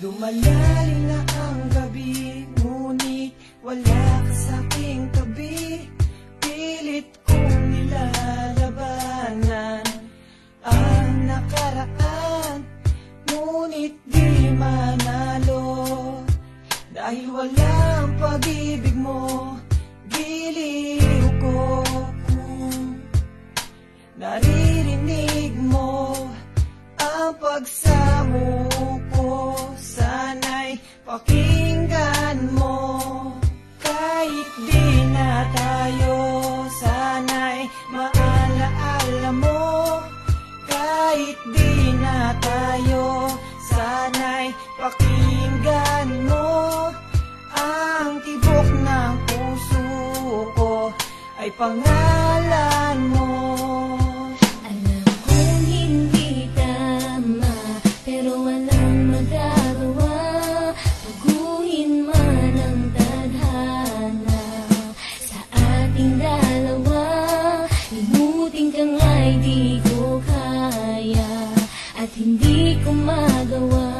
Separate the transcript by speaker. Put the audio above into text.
Speaker 1: Lumalalim na ang gabi Ngunit wala ka sa aking tabi. Pilit kong nilalabanan Ang nakaraan Ngunit di manalo. Dahil walang pag-ibig mo Giliw ko. Naririnig mo ang pagsamo pakinggan mo Kahit di na tayo Sana'y maalaala mo. Kahit di na tayo Sana'y pakinggan mo. Ang tibok ng puso ko Ay pangalan mo
Speaker 2: nga'y di ko kaya At hindi ko magawa